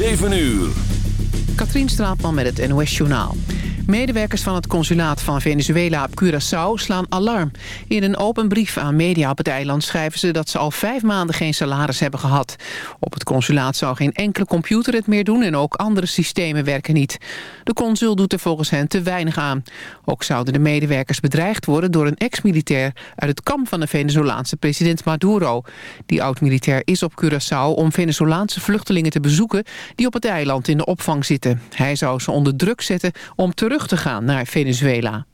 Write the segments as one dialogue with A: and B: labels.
A: 7 uur.
B: Katrien Straatman met het NOS Journaal. Medewerkers van het consulaat van Venezuela op Curaçao slaan alarm. In een open brief aan media op het eiland schrijven ze dat ze al vijf maanden geen salaris hebben gehad. Op het consulaat zou geen enkele computer het meer doen en ook andere systemen werken niet. De consul doet er volgens hen te weinig aan. Ook zouden de medewerkers bedreigd worden door een ex-militair uit het kamp van de Venezolaanse president Maduro. Die oud-militair is op Curaçao om Venezolaanse vluchtelingen te bezoeken die op het eiland in de opvang zitten. Hij zou ze onder druk zetten om terug te gaan naar Venezuela.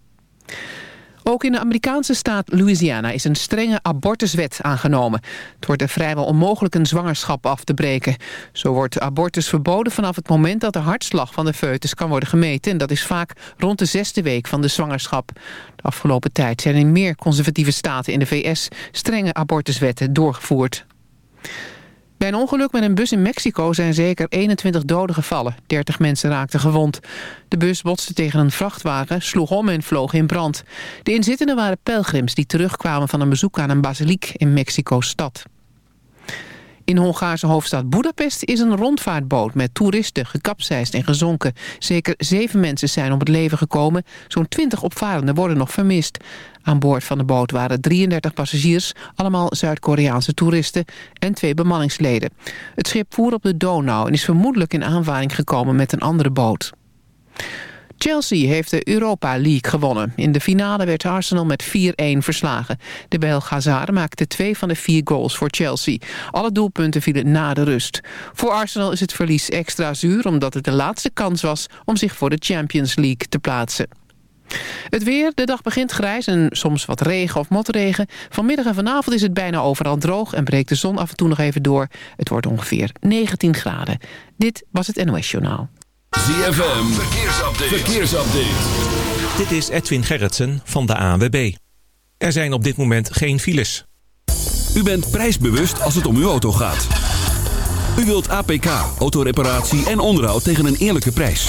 B: Ook in de Amerikaanse staat Louisiana is een strenge abortuswet aangenomen. Het wordt er vrijwel onmogelijk een zwangerschap af te breken. Zo wordt abortus verboden vanaf het moment dat de hartslag van de foetus kan worden gemeten. En dat is vaak rond de zesde week van de zwangerschap. De afgelopen tijd zijn in meer conservatieve staten in de VS strenge abortuswetten doorgevoerd. Bij een ongeluk met een bus in Mexico zijn zeker 21 doden gevallen. 30 mensen raakten gewond. De bus botste tegen een vrachtwagen, sloeg om en vloog in brand. De inzittenden waren pelgrims die terugkwamen van een bezoek aan een basiliek in Mexico-stad. In Hongaarse hoofdstad Budapest is een rondvaartboot met toeristen gekapseist en gezonken. Zeker zeven mensen zijn om het leven gekomen. Zo'n twintig opvarenden worden nog vermist. Aan boord van de boot waren 33 passagiers, allemaal Zuid-Koreaanse toeristen en twee bemanningsleden. Het schip voer op de Donau en is vermoedelijk in aanvaring gekomen met een andere boot. Chelsea heeft de Europa League gewonnen. In de finale werd Arsenal met 4-1 verslagen. De Belg Hazard maakte twee van de vier goals voor Chelsea. Alle doelpunten vielen na de rust. Voor Arsenal is het verlies extra zuur... omdat het de laatste kans was om zich voor de Champions League te plaatsen. Het weer, de dag begint grijs en soms wat regen of motregen. Vanmiddag en vanavond is het bijna overal droog... en breekt de zon af en toe nog even door. Het wordt ongeveer 19 graden. Dit was het NOS Journaal.
A: ZFM, verkeersupdate. verkeersupdate.
C: Dit is Edwin Gerritsen van de ANWB. Er zijn op dit moment geen files.
A: U bent prijsbewust als het om uw auto gaat. U wilt APK, autoreparatie en onderhoud tegen een eerlijke prijs.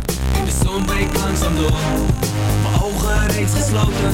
D: De zon breekt langzaam door, mijn ogen reeds gesloten.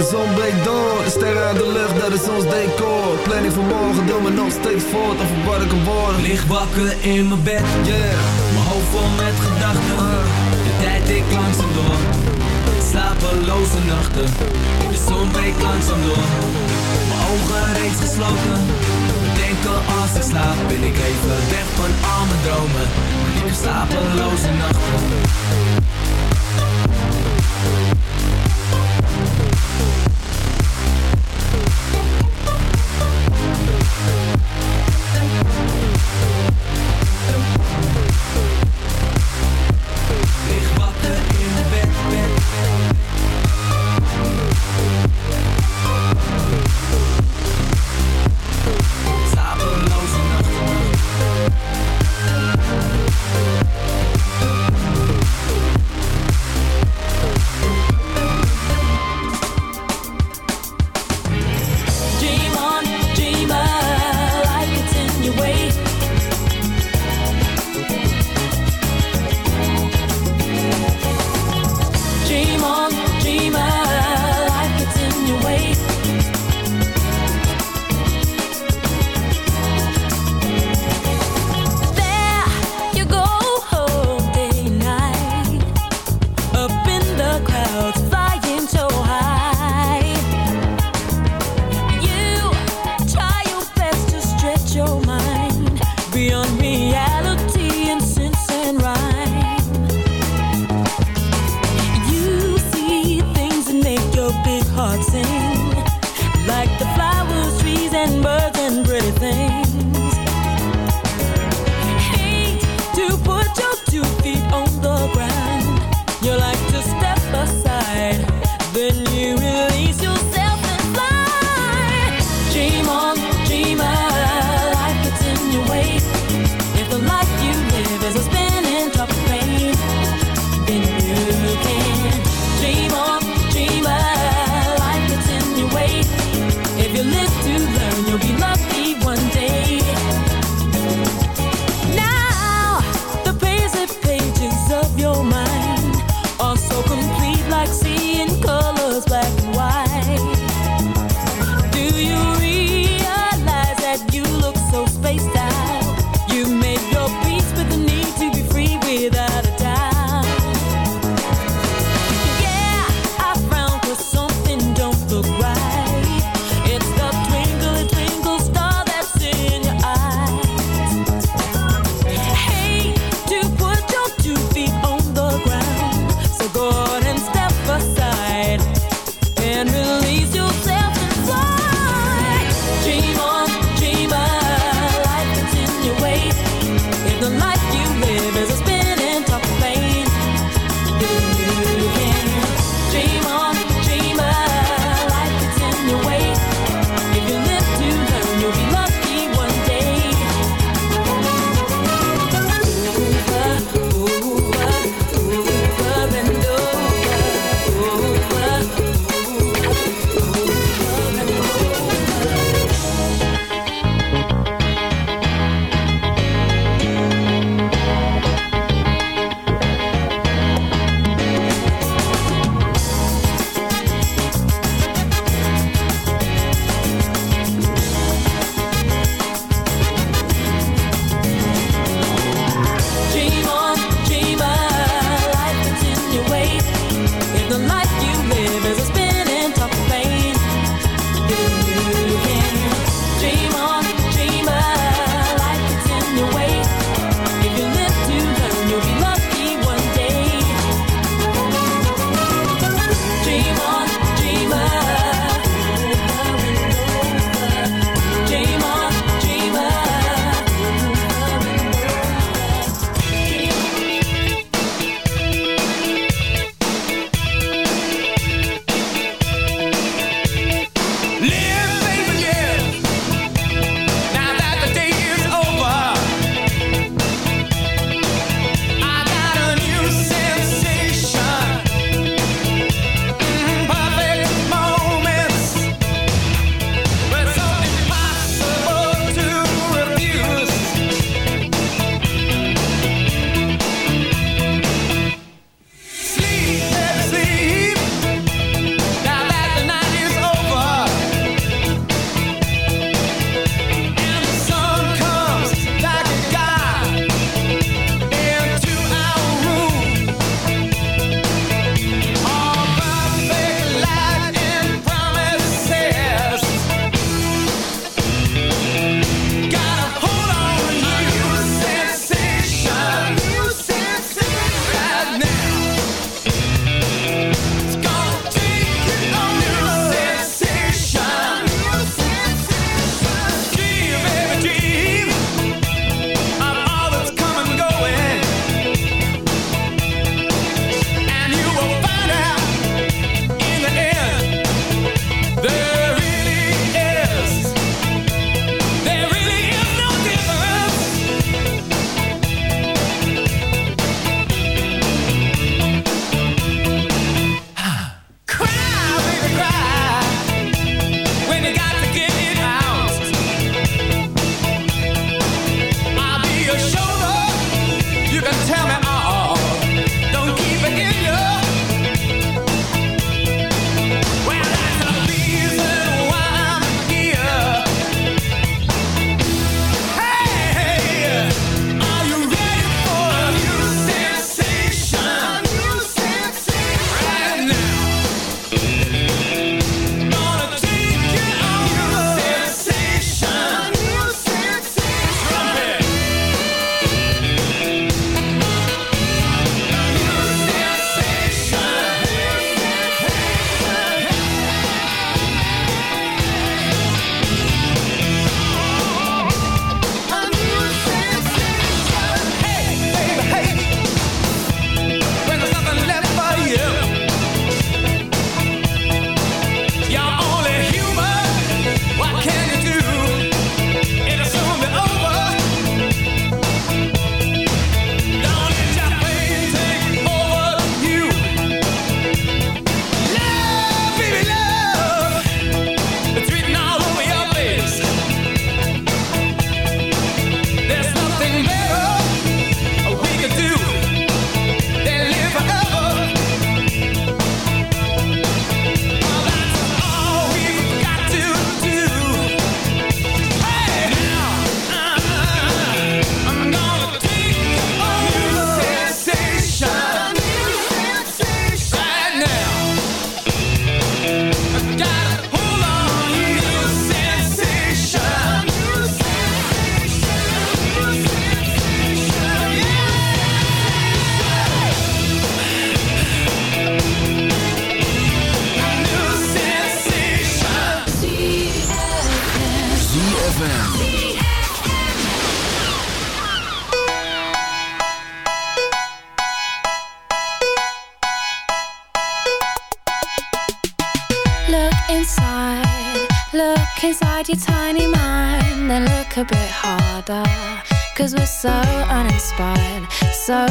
E: De zon breekt door, de sterren aan de lucht, dat is ons decor. Planning van morgen, doe me nog steeds voort Over wat ik kan worden.
D: Lig wakker in mijn bed,
E: yeah.
D: Mijn hoofd vol met gedachten. De tijd ik langzaam door. Slapeloze nachten. De zon breekt langzaam door. Mijn ogen reeds gesloten. Denken als ik slaap Ben ik even weg van al mijn dromen. Ik heb slapeloze nachten
F: Dream on,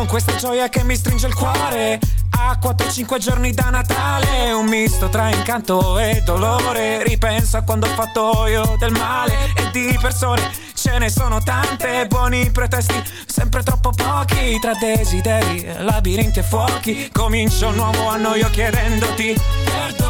G: Con questa gioia che mi stringe il cuore. A 4-5 giorni da Natale Un misto tra incanto e dolore. Ripenso a quando ho fatto io del male. E di persone ce ne sono tante. Buoni pretesti, sempre troppo pochi. Tra desideri, labirinti e fuochi. Comincio un nuovo anno io chiedendoti Perdono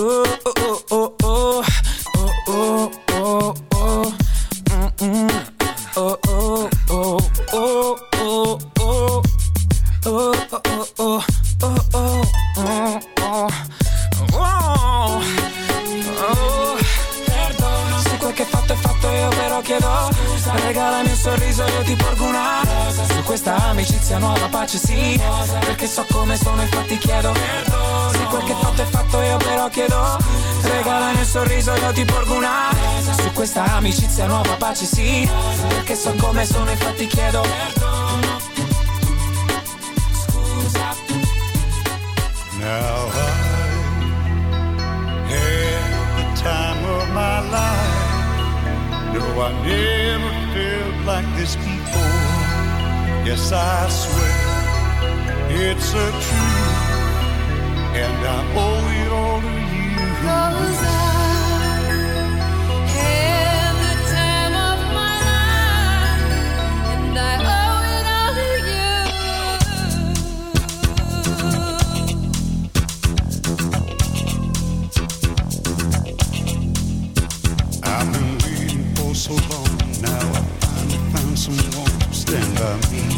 G: Oh, oh, oh, oh, amicizia nuova pace sì. Perché so come sono infatti chiedo Se quel che fatto è fatto io però chiedo Regalami un sorriso io ti porgo una Su questa amicizia nuova pace sì. Perché so come sono infatti chiedo
H: Now I had the time of my life. No, I never felt like this before. Yes, I swear it's a truth, and I owe it all to you.
I: Cause I had the time of my life, and I owe it all to you.
H: I've been waiting for so long. Now I finally found someone to stand by me.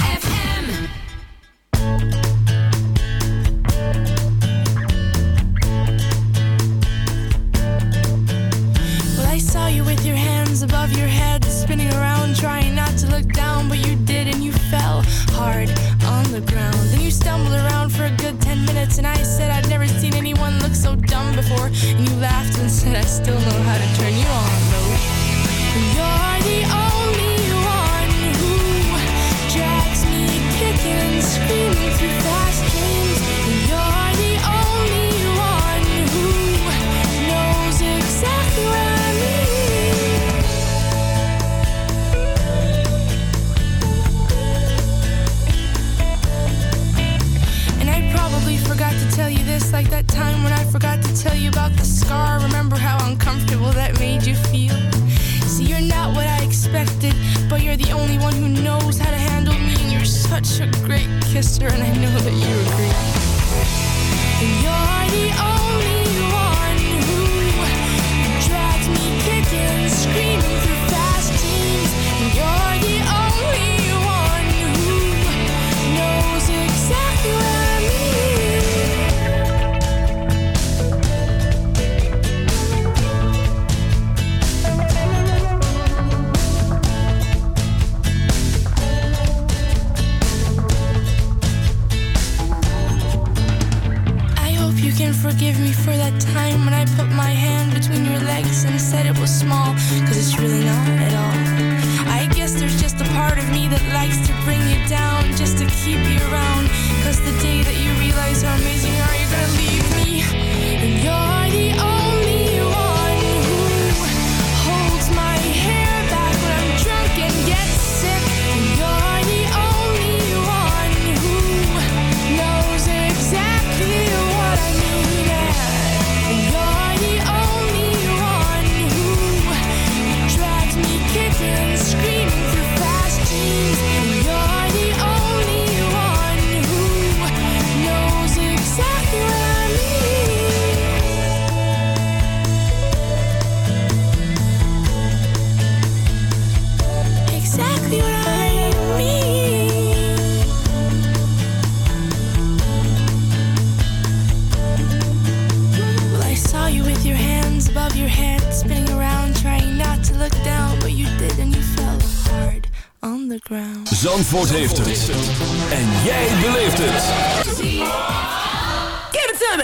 A: Zandvoort heeft het. En jij beleeft het.
J: Give it to me.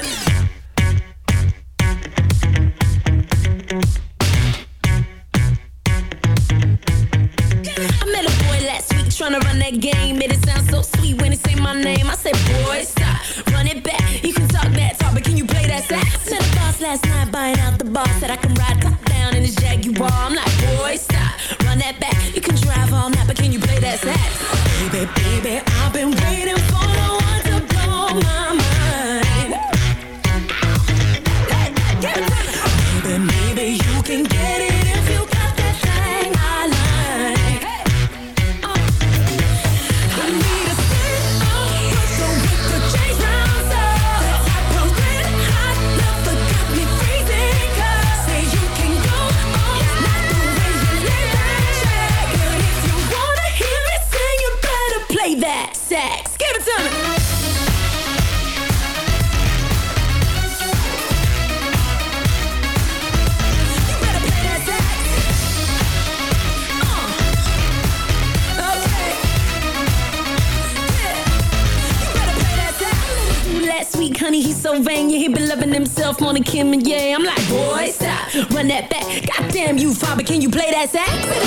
F: I met a boy last week trying to run that game. It so sweet when he say my name. I said, boy, stop, run it back. You can talk that talk, but can you play that? Met a boss last night buying out the bar. Said I can ride top down in his Jaguar. I'm like, boy, stop. baby, baby. Sex. Eh? accident.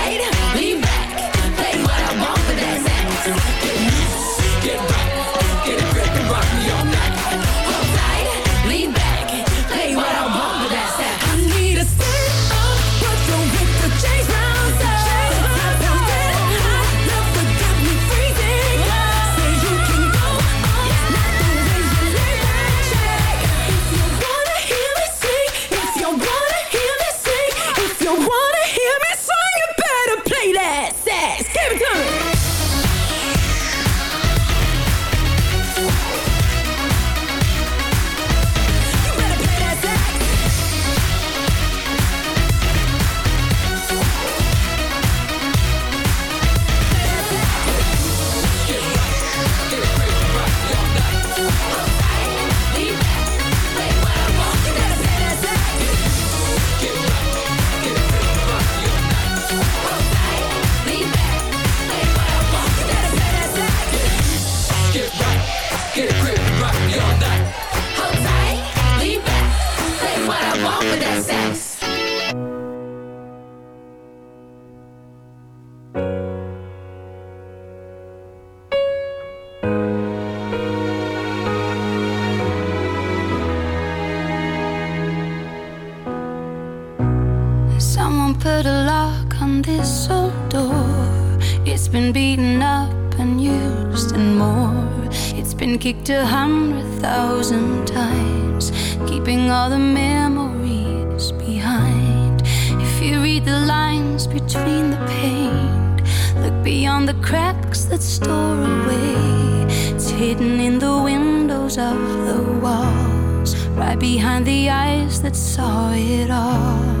K: Put a lock on this old door. It's been beaten up and used and more. It's been kicked a hundred thousand times, keeping all the memories behind. If you read the lines between the paint, look beyond the cracks that store away. It's hidden in the windows of the walls, right behind the eyes that saw it all.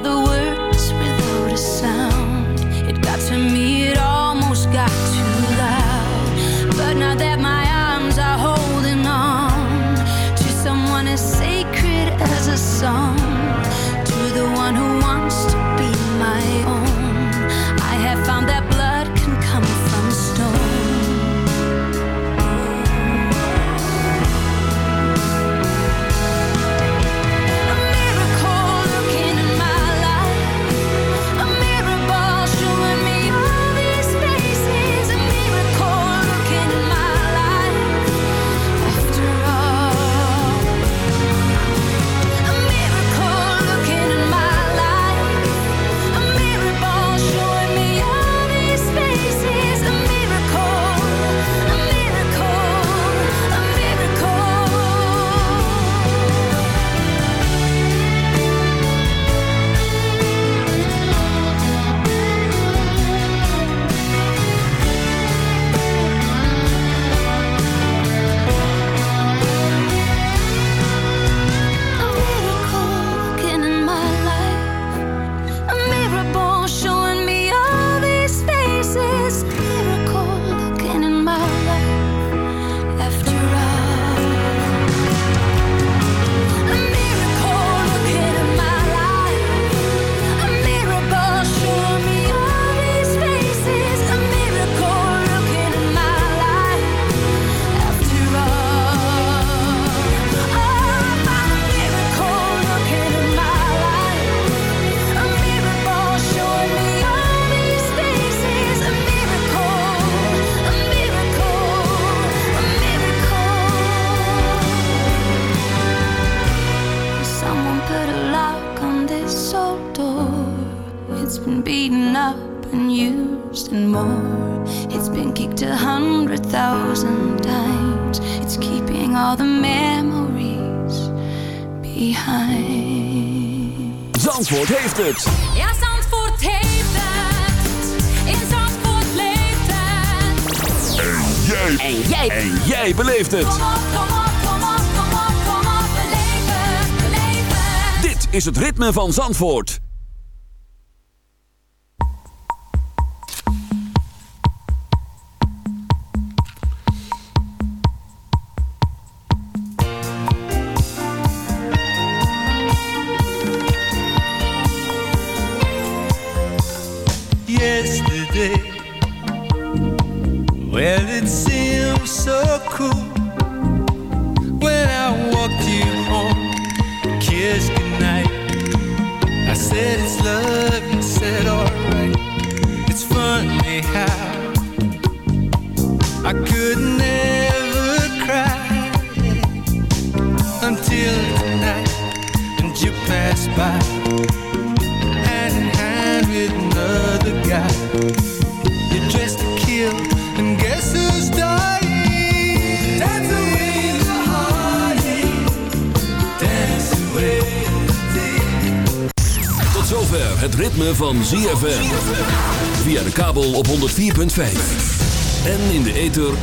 K: the words. A hundred thousand times. It's keeping all the memories behind.
L: Zandvoort heeft het.
K: Ja, Zandvoort heeft het. In Zandvoort leeft het.
L: En jij. En jij. En jij beleeft het.
K: Kom op, kom op, kom op, kom op, kom op. Beleef het, beleef het.
L: Dit is het ritme van Zandvoort.